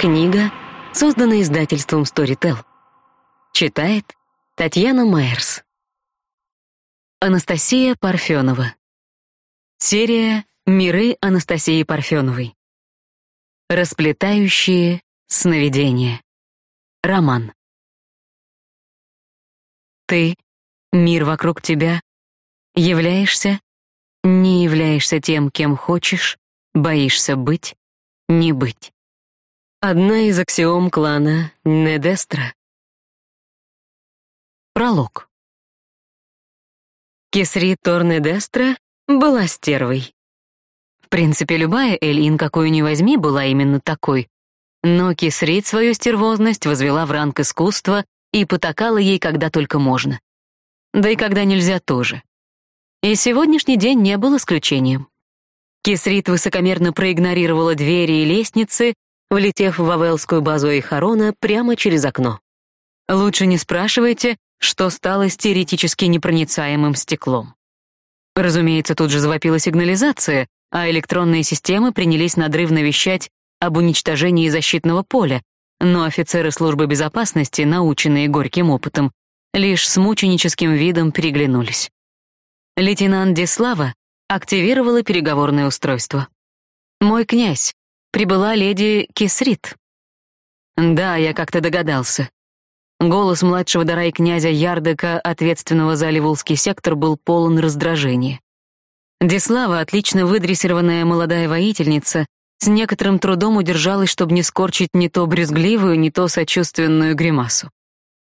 Книга создана издательством Storytel. Читает Татьяна Майерс. Анастасия Парфенова. Серия «Миры Анастасии Парфеновой». Расплетающие сновидения. Роман. Ты, мир вокруг тебя, являешься, не являешься тем, кем хочешь, боишься быть, не быть. Одна из аксиом клана Недестра. Пролог. Кесри Торнедестра была стервой. В принципе, любая Эльин, какую ни возьми, была именно такой. Но Кесрит свою стервозность возвела в ранг искусства и потакала ей, когда только можно. Да и когда нельзя тоже. И сегодняшний день не был исключением. Кесрит высокомерно проигнорировала двери и лестницы, влетев в Вавелскую базу Эйхарона прямо через окно. Лучше не спрашивайте, что стало с теоретически непроницаемым стеклом. Разумеется, тут же завопила сигнализация, а электронные системы принялись надрывно вещать об уничтожении защитного поля, но офицеры службы безопасности, наученные горьким опытом, лишь с мученическим видом переглянулись. Лейтенант Деслава активировала переговорное устройство. «Мой князь, прибыла леди Кисрит. Да, я как-то догадался. Голос младшего дарай князя Ярдека, ответственного за Ливулский сектор, был полон раздражения. Деслава, отлично выдрессированная молодая воительница, с некоторым трудом удержалась, чтобы не скорчить не то брюзгливую, не то сочувственную гримасу.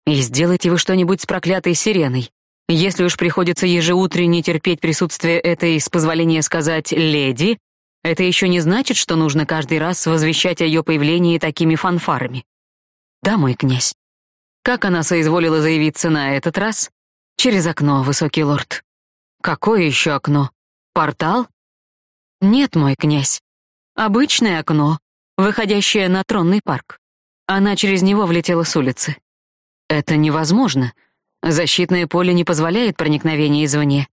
И сделайте вы что-нибудь с проклятой сиреной. Если уж приходится ежеутренне терпеть присутствие этой, с позволения сказать, леди, это еще не значит, что нужно каждый раз возвещать о ее появлении такими фанфарами. Да, мой князь. Как она соизволила заявиться на этот раз? Через окно, высокий лорд. Какое еще окно? Портал? Нет, мой князь. Обычное окно, выходящее на тронный парк. Она через него влетела с улицы. Это невозможно. Защитное поле не позволяет проникновения извне.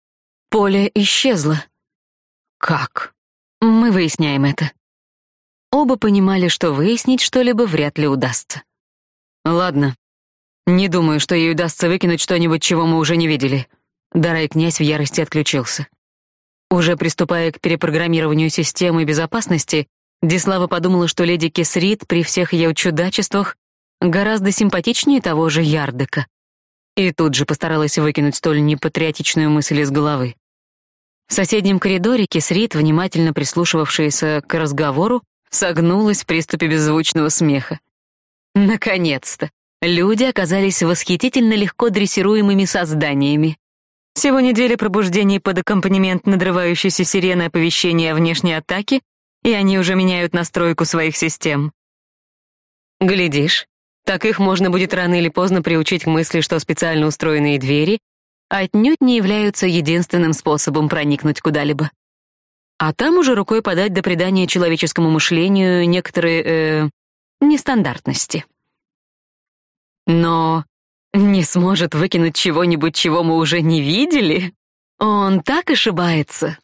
Поле исчезло. Как? Мы выясняем это. Оба понимали, что выяснить что-либо вряд ли удастся. Ладно. Не думаю, что ей удастся выкинуть что-нибудь, чего мы уже не видели. Дарай князь в ярости отключился. Уже приступая к перепрограммированию системы безопасности, Дислава подумала, что леди Кесрит при всех ее чудачествах гораздо симпатичнее того же Ярдека. И тут же постаралась выкинуть столь непатриотичную мысль из головы. В соседнем коридоре Кисрит, внимательно прислушивавшаяся к разговору, согнулась в приступе беззвучного смеха. Наконец-то! Люди оказались восхитительно легко дрессируемыми созданиями. Всего недели пробуждений под аккомпанемент надрывающейся сирены оповещения о внешней атаке, и они уже меняют настройку своих систем. Глядишь, так их можно будет рано или поздно приучить к мысли, что специально устроенные двери отнюдь не являются единственным способом проникнуть куда-либо. А там уже рукой подать до придания человеческому мышлению некоторые, э, нестандартности. Но не сможет выкинуть чего-нибудь, чего мы уже не видели? Он так ошибается.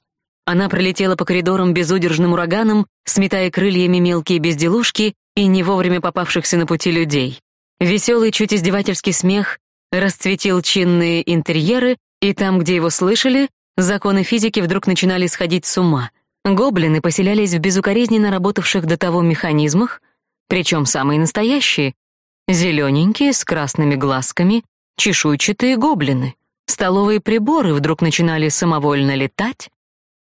Она пролетела по коридорам безудержным ураганом, сметая крыльями мелкие безделушки и не вовремя попавшихся на пути людей. Веселый, чуть издевательский смех расцветил чинные интерьеры, и там, где его слышали, законы физики вдруг начинали сходить с ума. Гоблины поселялись в безукоризненно работавших до того механизмах, причем самые настоящие, зелененькие, с красными глазками, чешуйчатые гоблины. Столовые приборы вдруг начинали самовольно летать,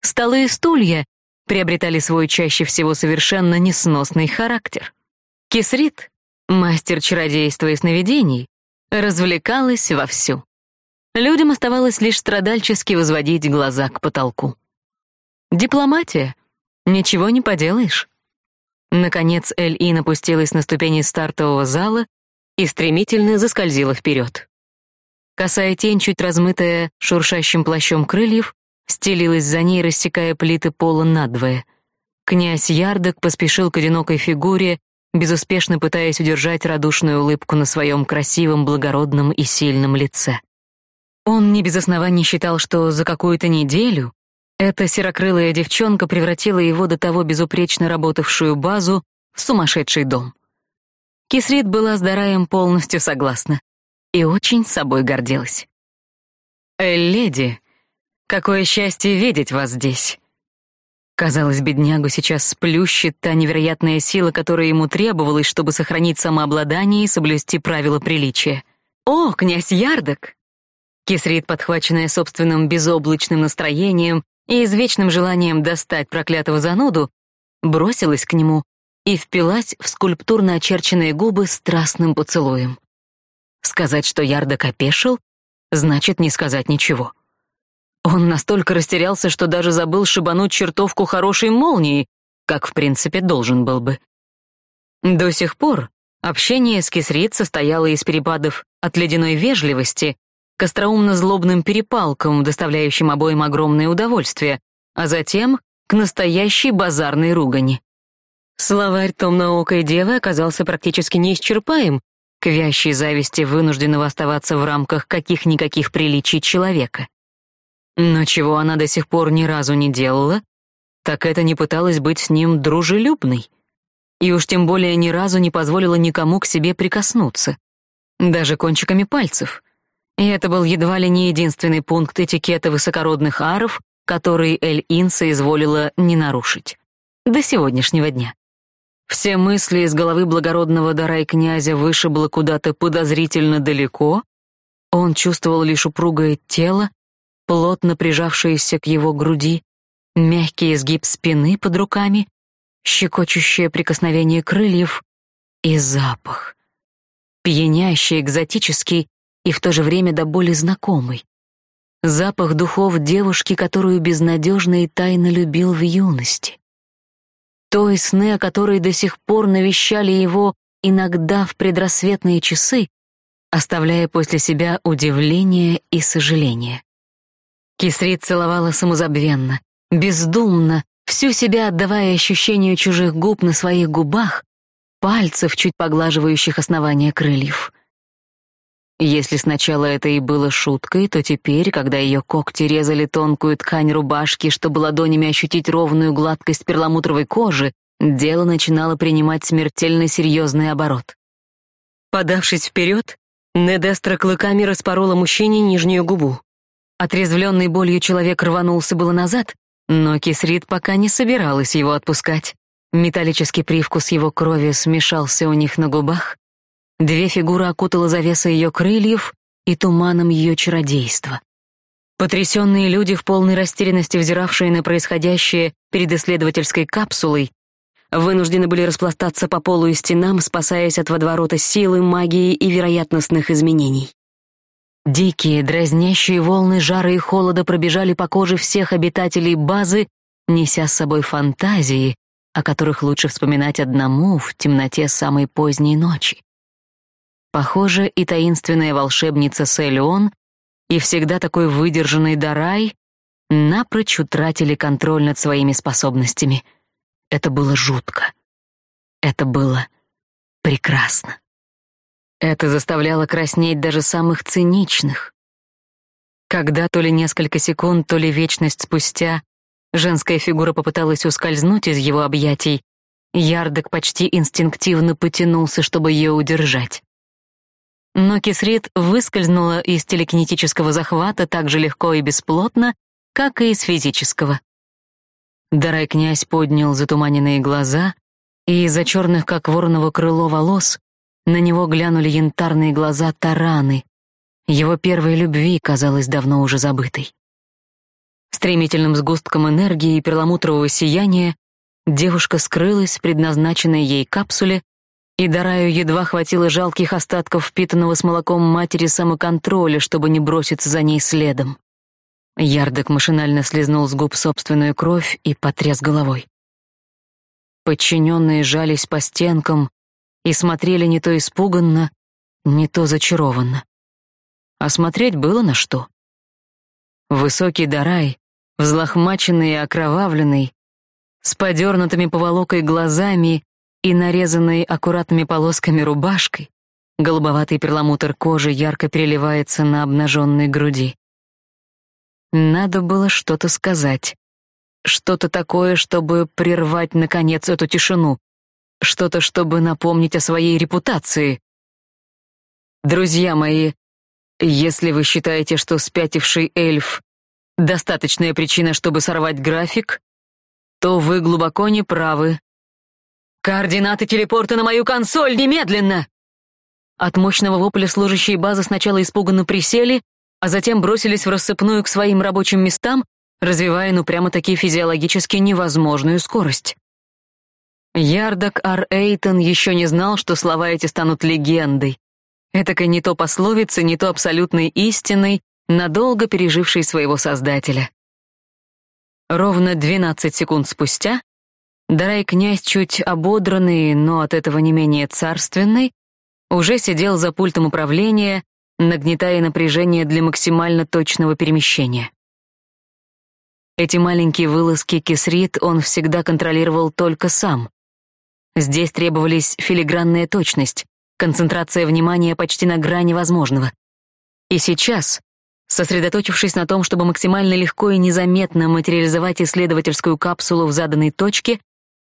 столы и стулья приобретали свой чаще всего совершенно несносный характер. Кисрит, мастер чародейства и сновидений, развлекалась вовсю. Людям оставалось лишь страдальчески возводить глаза к потолку. Дипломатия. Ничего не поделаешь. Наконец Эль-И напустилась на ступени стартового зала и стремительно заскользила вперед. Косая тень, чуть размытая шуршащим плащом крыльев, стелилась за ней, рассекая плиты пола надвое. Князь Ярдок поспешил к одинокой фигуре, безуспешно пытаясь удержать радушную улыбку на своем красивом, благородном и сильном лице. Он не без оснований считал, что за какую-то неделю эта серокрылая девчонка превратила его до того безупречно работавшую базу в сумасшедший дом. Кисрит была с Дараем полностью согласна и очень собой гордилась. «Эль, леди, какое счастье видеть вас здесь!» Казалось, беднягу сейчас сплющит та невероятная сила, которая ему требовалась, чтобы сохранить самообладание и соблюсти правила приличия. «О, князь Ярдок!» Кисрит, подхваченная собственным безоблачным настроением и извечным желанием достать проклятого зануду, бросилась к нему и впилась в скульптурно очерченные губы страстным поцелуем. Сказать, что Ярдок опешил, значит не сказать ничего. Он настолько растерялся, что даже забыл шибануть чертовку хорошей молнией, как в принципе должен был бы. До сих пор общение с Кисрит состояло из перепадов от ледяной вежливости к остроумно-злобным перепалкам, доставляющим обоим огромное удовольствие, а затем к настоящей базарной ругани. Словарь томноокой девы оказался практически неисчерпаем, к вящей зависти вынужденного оставаться в рамках каких-никаких приличий человека. Но чего она до сих пор ни разу не делала, так это не пыталась быть с ним дружелюбной. И уж тем более ни разу не позволила никому к себе прикоснуться. Даже кончиками пальцев. И это был едва ли не единственный пункт этикета высокородных аров, который Эль-Инса изволила не нарушить. До сегодняшнего дня. Все мысли из головы благородного Дарай князя вышибло куда-то подозрительно далеко. Он чувствовал лишь упругое тело, плотно прижавшееся к его груди, мягкий изгиб спины под руками, щекочущее прикосновение крыльев и запах. Пьянящий, экзотический и в то же время до боли знакомый. Запах духов девушки, которую безнадежно и тайно любил в юности. Той сны, о которой до сих пор навещали его иногда в предрассветные часы, оставляя после себя удивление и сожаление. Кисрит целовала самозабвенно, бездумно, всю себя отдавая ощущению чужих губ на своих губах, пальцев, чуть поглаживающих основание крыльев. Если сначала это и было шуткой, то теперь, когда ее когти резали тонкую ткань рубашки, чтобы ладонями ощутить ровную гладкость перламутровой кожи, дело начинало принимать смертельно серьезный оборот. Подавшись вперед, Недестра клыками распорола мужчине нижнюю губу. Отрезвленный болью человек рванулся было назад, но Кисрит пока не собиралась его отпускать. Металлический привкус его крови смешался у них на губах, Две фигуры окутала завеса ее крыльев и туманом ее чародейства. Потрясенные люди, в полной растерянности взиравшие на происходящее перед исследовательской капсулой, вынуждены были распластаться по полу и стенам, спасаясь от водоворота силы, магии и вероятностных изменений. Дикие, дразнящие волны жара и холода пробежали по коже всех обитателей базы, неся с собой фантазии, о которых лучше вспоминать одному в темноте самой поздней ночи. Похоже, и таинственная волшебница Селион, и всегда такой выдержанный Дарай напрочь утратили контроль над своими способностями. Это было жутко. Это было прекрасно. Это заставляло краснеть даже самых циничных. Когда то ли несколько секунд, то ли вечность спустя женская фигура попыталась ускользнуть из его объятий, Ярдок почти инстинктивно потянулся, чтобы ее удержать. Но Кисрит выскользнула из телекинетического захвата так же легко и бесплотно, как и из физического. Дарай князь поднял затуманенные глаза, и из-за черных, как вороново крыло, волос на него глянули янтарные глаза Тараны. Его первой любви казалось давно уже забытой. Стремительным сгустком энергии и перламутрового сияния девушка скрылась в предназначенной ей капсуле и Дараю едва хватило жалких остатков впитанного с молоком матери самоконтроля, чтобы не броситься за ней следом. Ярдок машинально слезнул с губ собственную кровь и потряс головой. Подчиненные жались по стенкам и смотрели не то испуганно, не то зачарованно. А смотреть было на что. Высокий Дарай, взлохмаченный и окровавленный, с подернутыми поволокой глазами и нарезанной аккуратными полосками рубашкой, голубоватый перламутр кожи ярко переливается на обнаженной груди. Надо было что-то сказать. Что-то такое, чтобы прервать, наконец, эту тишину. Что-то, чтобы напомнить о своей репутации. Друзья мои, если вы считаете, что спятивший эльф — достаточная причина, чтобы сорвать график, то вы глубоко не правы. Координаты телепорта на мою консоль немедленно! От мощного вопля служащие базы сначала испуганно присели, а затем бросились в рассыпную к своим рабочим местам, развивая ну прямо-таки физиологически невозможную скорость. Ярдок Ар Эйтон еще не знал, что слова эти станут легендой. Этакой не то пословицей, не то абсолютной истиной, надолго пережившей своего создателя. Ровно 12 секунд спустя Дарай князь, чуть ободранный, но от этого не менее царственный, уже сидел за пультом управления, нагнетая напряжение для максимально точного перемещения. Эти маленькие вылазки кисрит он всегда контролировал только сам. Здесь требовались филигранная точность, концентрация внимания почти на грани возможного. И сейчас, сосредоточившись на том, чтобы максимально легко и незаметно материализовать исследовательскую капсулу в заданной точке,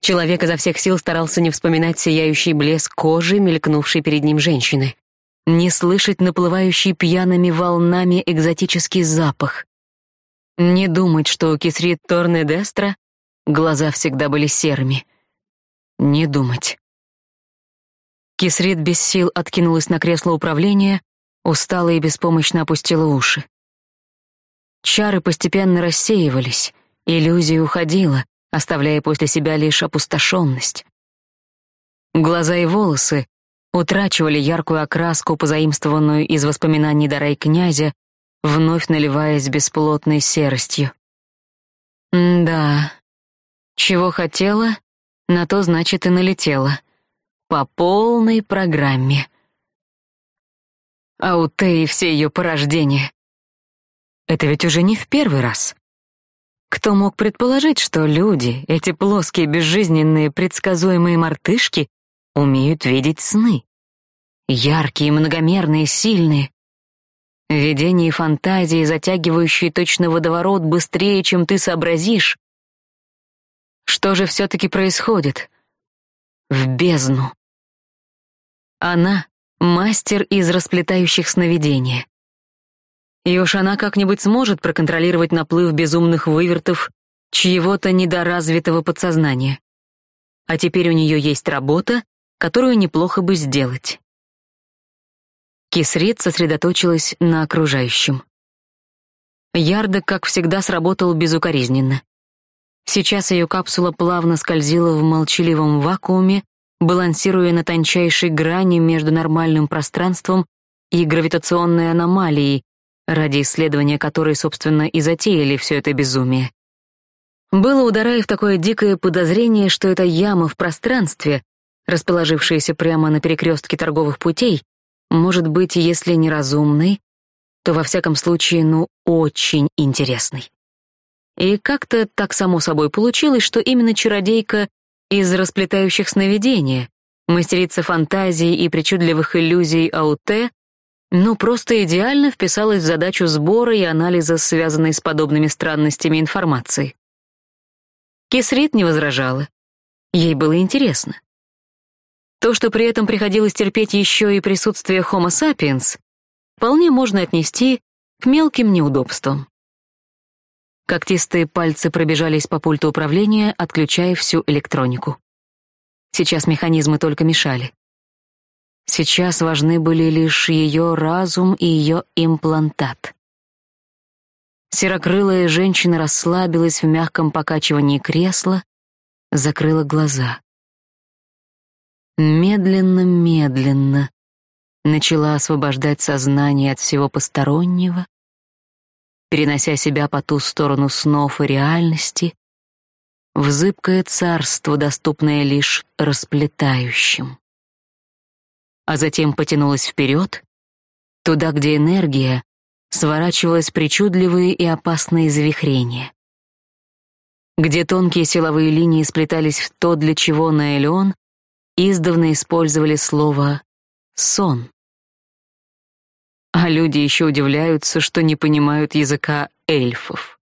человек изо всех сил старался не вспоминать сияющий блеск кожи, мелькнувшей перед ним женщины, не слышать наплывающий пьяными волнами экзотический запах, не думать, что у Кисрит Торнедестра глаза всегда были серыми. Не думать. Кисрит без сил откинулась на кресло управления, устала и беспомощно опустила уши. Чары постепенно рассеивались, иллюзия уходила, оставляя после себя лишь опустошенность. Глаза и волосы утрачивали яркую окраску, позаимствованную из воспоминаний Дарай князя, вновь наливаясь бесплотной серостью. да, чего хотела, на то, значит, и налетела. По полной программе. А у Теи все ее порождения. Это ведь уже не в первый раз. Кто мог предположить, что люди, эти плоские, безжизненные, предсказуемые мартышки, умеют видеть сны? Яркие, многомерные, сильные. Видения и фантазии, затягивающие точно водоворот быстрее, чем ты сообразишь. Что же все-таки происходит? В бездну. Она — мастер из расплетающих сновидения. И уж она как-нибудь сможет проконтролировать наплыв безумных вывертов чьего-то недоразвитого подсознания. А теперь у нее есть работа, которую неплохо бы сделать. Кисрит сосредоточилась на окружающем. Ярда, как всегда, сработал безукоризненно. Сейчас ее капсула плавно скользила в молчаливом вакууме, балансируя на тончайшей грани между нормальным пространством и гравитационной аномалией, ради исследования которой, собственно, и затеяли все это безумие. Было у Дараев такое дикое подозрение, что эта яма в пространстве, расположившаяся прямо на перекрестке торговых путей, может быть, если не разумный, то во всяком случае, ну, очень интересный. И как-то так само собой получилось, что именно чародейка из расплетающих сновидения, мастерица фантазии и причудливых иллюзий Ауте, ну, просто идеально вписалась в задачу сбора и анализа, связанной с подобными странностями информации. Кисрит не возражала. Ей было интересно. То, что при этом приходилось терпеть еще и присутствие Homo sapiens, вполне можно отнести к мелким неудобствам. Когтистые пальцы пробежались по пульту управления, отключая всю электронику. Сейчас механизмы только мешали. Сейчас важны были лишь ее разум и ее имплантат. Серокрылая женщина расслабилась в мягком покачивании кресла, закрыла глаза. Медленно-медленно начала освобождать сознание от всего постороннего, перенося себя по ту сторону снов и реальности, в зыбкое царство, доступное лишь расплетающим. А затем потянулась вперед, туда, где энергия сворачивалась причудливые и опасные завихрения. Где тонкие силовые линии сплетались в то, для чего на Элеон издавна использовали слово «сон» а люди еще удивляются, что не понимают языка эльфов.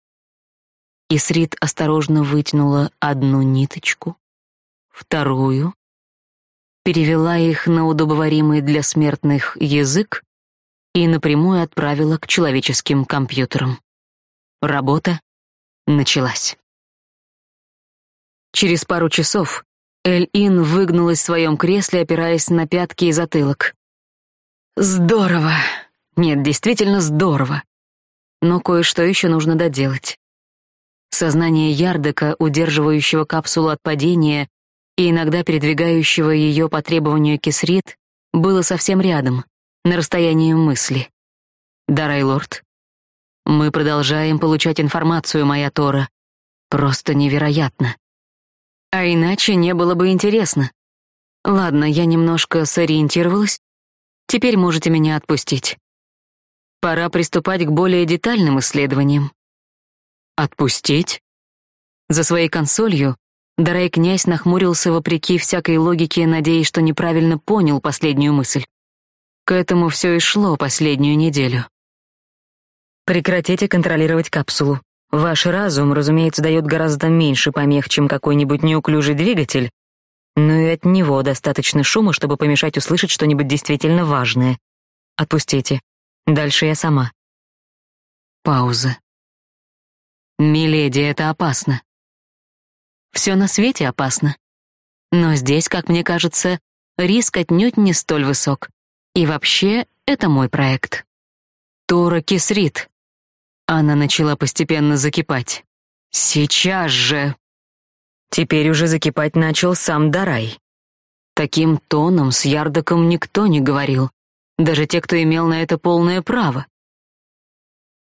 Исрит осторожно вытянула одну ниточку, вторую, перевела их на удобоваримый для смертных язык и напрямую отправила к человеческим компьютерам. Работа началась. Через пару часов Эль-Ин выгнулась в своем кресле, опираясь на пятки и затылок. Здорово. Нет, действительно здорово. Но кое-что еще нужно доделать. Сознание Ярдека, удерживающего капсулу от падения и иногда передвигающего ее по требованию Кисрит, было совсем рядом, на расстоянии мысли. Дарай, лорд, мы продолжаем получать информацию, моя Тора. Просто невероятно. А иначе не было бы интересно. Ладно, я немножко сориентировалась. Теперь можете меня отпустить. Пора приступать к более детальным исследованиям. Отпустить? За своей консолью Дарай князь нахмурился вопреки всякой логике, надеясь, что неправильно понял последнюю мысль. К этому все и шло последнюю неделю. Прекратите контролировать капсулу. Ваш разум, разумеется, дает гораздо меньше помех, чем какой-нибудь неуклюжий двигатель, но и от него достаточно шума, чтобы помешать услышать что-нибудь действительно важное. Отпустите. Дальше я сама. Пауза. «Миледи, это опасно». Все на свете опасно. Но здесь, как мне кажется, риск отнюдь не столь высок. И вообще, это мой проект. Тора Кисрит. Она начала постепенно закипать. Сейчас же. Теперь уже закипать начал сам Дарай. Таким тоном с Ярдоком никто не говорил, даже те, кто имел на это полное право.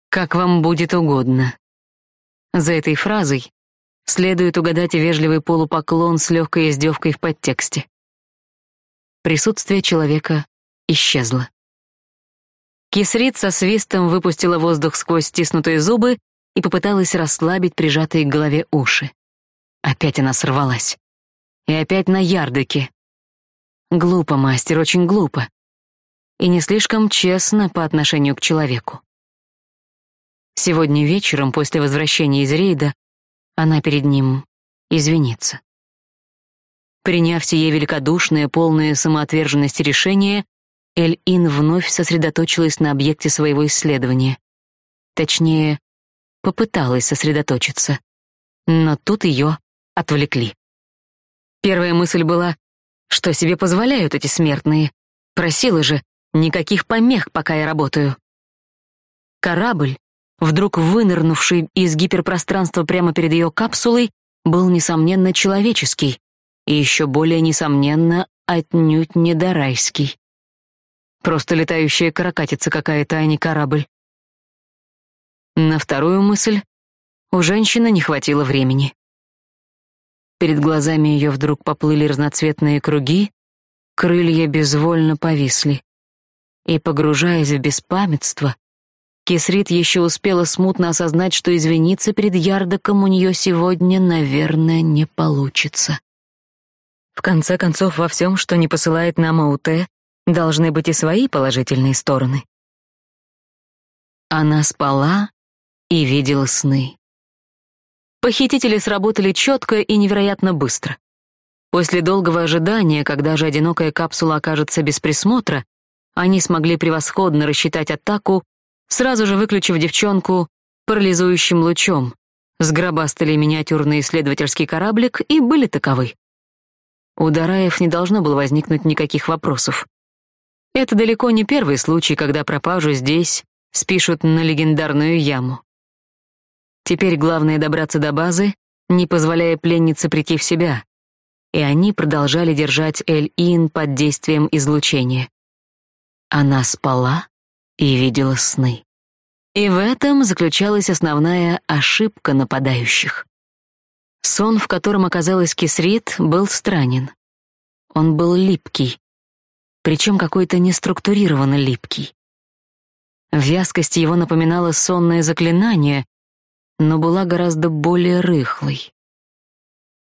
Как вам будет угодно. За этой фразой следует угадать вежливый полупоклон с легкой издевкой в подтексте. Присутствие человека исчезло. Кисрит со свистом выпустила воздух сквозь стиснутые зубы и попыталась расслабить прижатые к голове уши. Опять она сорвалась. И опять на ярдыке. Глупо, мастер, очень глупо. И не слишком честно по отношению к человеку. Сегодня вечером, после возвращения из рейда, она перед ним извинится. Приняв сие великодушное, полное самоотверженности решение, Эль-Ин вновь сосредоточилась на объекте своего исследования. Точнее, попыталась сосредоточиться. Но тут ее отвлекли. Первая мысль была, что себе позволяют эти смертные. Просила же, никаких помех, пока я работаю. Корабль, вдруг вынырнувший из гиперпространства прямо перед ее капсулой, был, несомненно, человеческий, и еще более несомненно, отнюдь не дарайский. Просто летающая каракатица какая-то, а не корабль. На вторую мысль у женщины не хватило времени. Перед глазами ее вдруг поплыли разноцветные круги, крылья безвольно повисли. И, погружаясь в беспамятство, Кисрит еще успела смутно осознать, что извиниться перед Ярдоком у нее сегодня, наверное, не получится. В конце концов, во всем, что не посылает нам Ауте, должны быть и свои положительные стороны. Она спала и видела сны. Похитители сработали четко и невероятно быстро. После долгого ожидания, когда же одинокая капсула окажется без присмотра, они смогли превосходно рассчитать атаку, сразу же выключив девчонку парализующим лучом, сгробастали миниатюрный исследовательский кораблик и были таковы. У Дараев не должно было возникнуть никаких вопросов. Это далеко не первый случай, когда пропажу здесь спишут на легендарную яму. Теперь главное добраться до базы, не позволяя пленнице прийти в себя. И они продолжали держать Эль-Ин под действием излучения. Она спала и видела сны. И в этом заключалась основная ошибка нападающих. Сон, в котором оказалась Кисрит, был странен. Он был липкий, причем какой-то неструктурированно липкий. Вязкость его напоминала сонное заклинание, но была гораздо более рыхлой.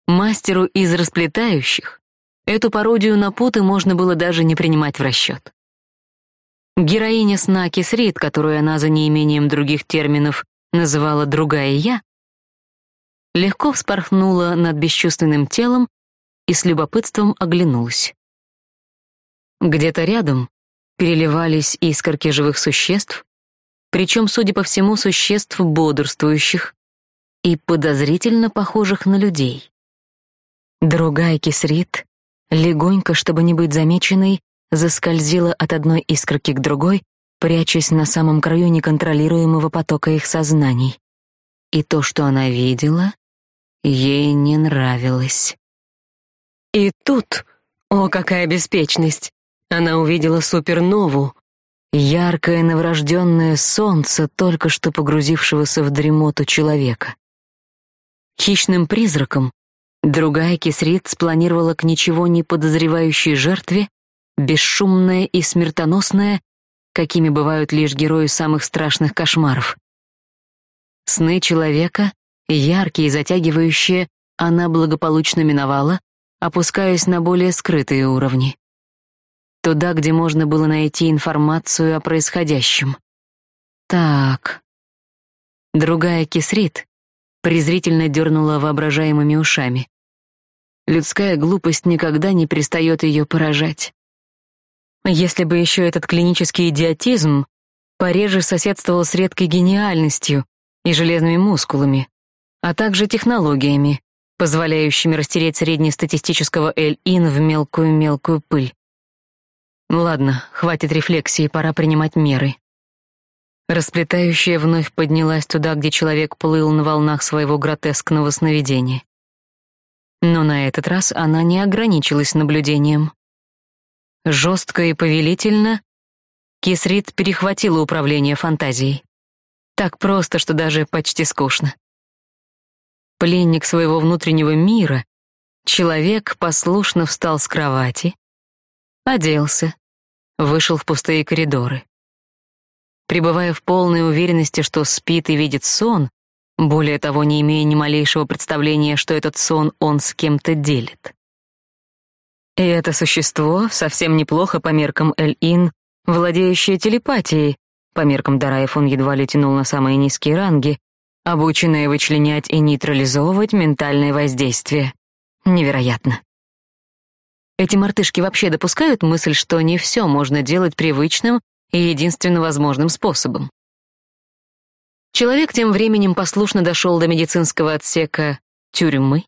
Мастеру из расплетающих эту пародию на путы можно было даже не принимать в расчет. Героиня сна Кисрит, которую она за неимением других терминов называла «другая я», легко вспорхнула над бесчувственным телом и с любопытством оглянулась. Где-то рядом переливались искорки живых существ, причем, судя по всему, существ бодрствующих и подозрительно похожих на людей. Другая кисрит, легонько, чтобы не быть замеченной, заскользила от одной искорки к другой, прячась на самом краю неконтролируемого потока их сознаний. И то, что она видела, ей не нравилось. И тут, о, какая беспечность! Она увидела супернову, яркое новорожденное солнце, только что погрузившегося в дремоту человека. Хищным призраком другая кисрит спланировала к ничего не подозревающей жертве, бесшумная и смертоносная, какими бывают лишь герои самых страшных кошмаров. Сны человека, яркие и затягивающие, она благополучно миновала, опускаясь на более скрытые уровни. Туда, где можно было найти информацию о происходящем. Так. Другая кисрит презрительно дернула воображаемыми ушами. Людская глупость никогда не перестает ее поражать. Если бы еще этот клинический идиотизм пореже соседствовал с редкой гениальностью и железными мускулами, а также технологиями, позволяющими растереть среднестатистического Эль-Ин в мелкую-мелкую пыль. Ладно, хватит рефлексии, пора принимать меры. Расплетающая вновь поднялась туда, где человек плыл на волнах своего гротескного сновидения. Но на этот раз она не ограничилась наблюдением. Жестко и повелительно Кисрит перехватила управление фантазией. Так просто, что даже почти скучно. Пленник своего внутреннего мира, человек послушно встал с кровати, оделся, вышел в пустые коридоры. Пребывая в полной уверенности, что спит и видит сон, более того, не имея ни малейшего представления, что этот сон он с кем-то делит. И это существо совсем неплохо по меркам Эль-Ин, владеющее телепатией, по меркам Дараев он едва ли тянул на самые низкие ранги, обученное вычленять и нейтрализовывать ментальное воздействие. Невероятно. Эти мартышки вообще допускают мысль, что не все можно делать привычным и единственно возможным способом. Человек тем временем послушно дошел до медицинского отсека тюрьмы,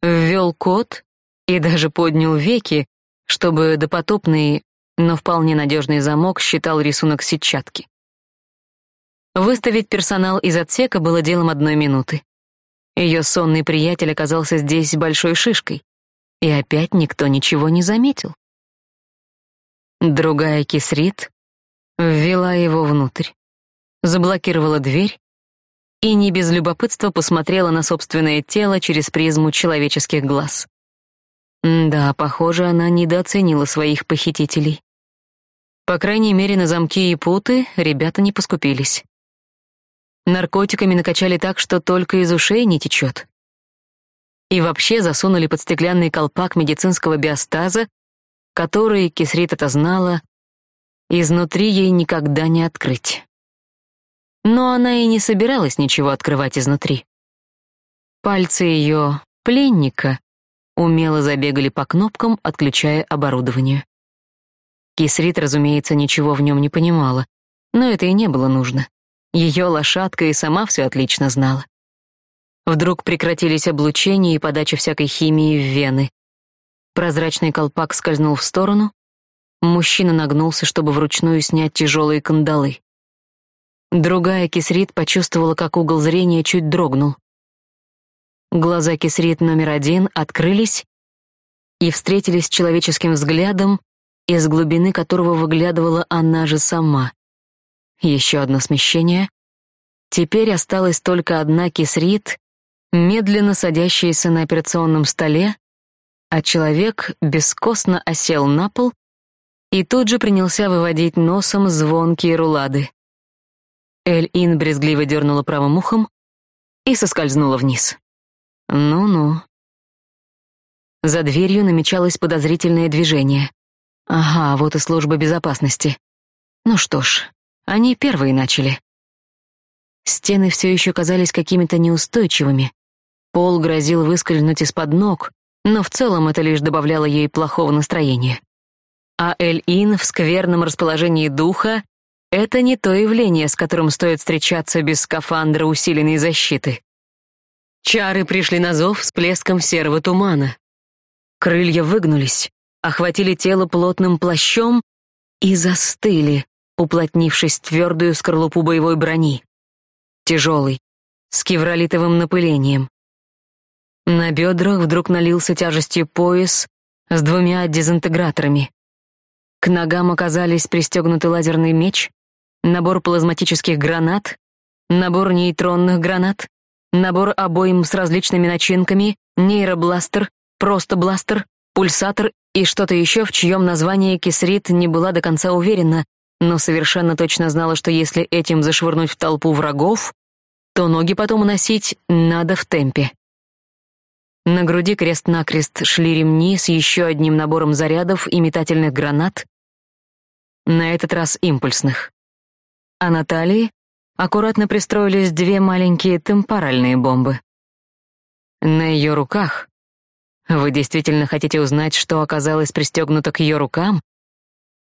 ввел код и даже поднял веки, чтобы допотопный, но вполне надежный замок считал рисунок сетчатки. Выставить персонал из отсека было делом одной минуты. Ее сонный приятель оказался здесь большой шишкой, и опять никто ничего не заметил. Другая кисрит ввела его внутрь, заблокировала дверь и не без любопытства посмотрела на собственное тело через призму человеческих глаз. Да, похоже, она недооценила своих похитителей. По крайней мере, на замки и путы ребята не поскупились. Наркотиками накачали так, что только из ушей не течет. И вообще засунули под стеклянный колпак медицинского биостаза, который, Кисрит это знала, изнутри ей никогда не открыть. Но она и не собиралась ничего открывать изнутри. Пальцы ее пленника умело забегали по кнопкам, отключая оборудование. Кисрит, разумеется, ничего в нем не понимала, но это и не было нужно. Ее лошадка и сама все отлично знала. Вдруг прекратились облучение и подача всякой химии в вены. Прозрачный колпак скользнул в сторону. Мужчина нагнулся, чтобы вручную снять тяжелые кандалы. Другая кисрит почувствовала, как угол зрения чуть дрогнул. Глаза кисрит номер один открылись и встретились с человеческим взглядом, из глубины которого выглядывала она же сама. Еще одно смещение. Теперь осталась только одна кисрит, медленно садящаяся на операционном столе, а человек бескостно осел на пол и тут же принялся выводить носом звонкие рулады. Эль-Ин брезгливо дернула правым ухом и соскользнула вниз. Ну-ну. За дверью намечалось подозрительное движение. Ага, вот и служба безопасности. Ну что ж, они первые начали. Стены все еще казались какими-то неустойчивыми. Пол грозил выскользнуть из-под ног, но в целом это лишь добавляло ей плохого настроения. А Эль-Ин в скверном расположении духа — это не то явление, с которым стоит встречаться без скафандра усиленной защиты. Чары пришли на зов с плеском серого тумана. Крылья выгнулись, охватили тело плотным плащом и застыли, уплотнившись в твердую скорлупу боевой брони. Тяжелый, с кевролитовым напылением. На бедрах вдруг налился тяжестью пояс с двумя дезинтеграторами. К ногам оказались пристегнуты лазерный меч, набор плазматических гранат, набор нейтронных гранат, набор обоим с различными начинками, нейробластер, просто бластер, пульсатор и что-то еще, в чьем названии Кисрит не была до конца уверена, но совершенно точно знала, что если этим зашвырнуть в толпу врагов, то ноги потом носить надо в темпе. На груди крест-накрест шли ремни с еще одним набором зарядов и метательных гранат, на этот раз импульсных. А на аккуратно пристроились две маленькие темпоральные бомбы. На ее руках... Вы действительно хотите узнать, что оказалось пристегнуто к ее рукам?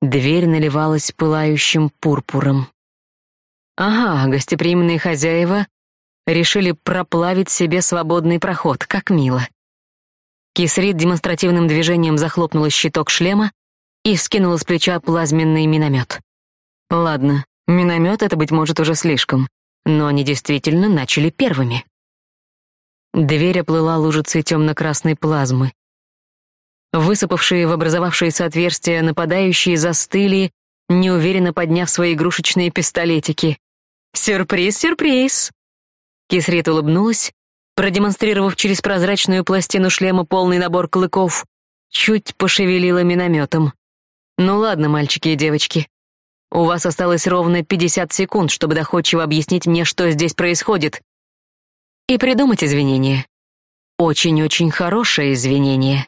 Дверь наливалась пылающим пурпуром. Ага, гостеприимные хозяева решили проплавить себе свободный проход, как мило. Кисрит демонстративным движением захлопнула щиток шлема и скинула с плеча плазменный миномет. Ладно, миномет — это, быть может, уже слишком, но они действительно начали первыми. Дверь оплыла лужицей темно-красной плазмы. Высыпавшие в образовавшиеся отверстия нападающие застыли, неуверенно подняв свои игрушечные пистолетики. «Сюрприз, сюрприз!» Кисрит улыбнулась, продемонстрировав через прозрачную пластину шлема полный набор клыков, чуть пошевелила минометом. «Ну ладно, мальчики и девочки, у вас осталось ровно 50 секунд, чтобы доходчиво объяснить мне, что здесь происходит. И придумать извинение. Очень-очень хорошее извинение».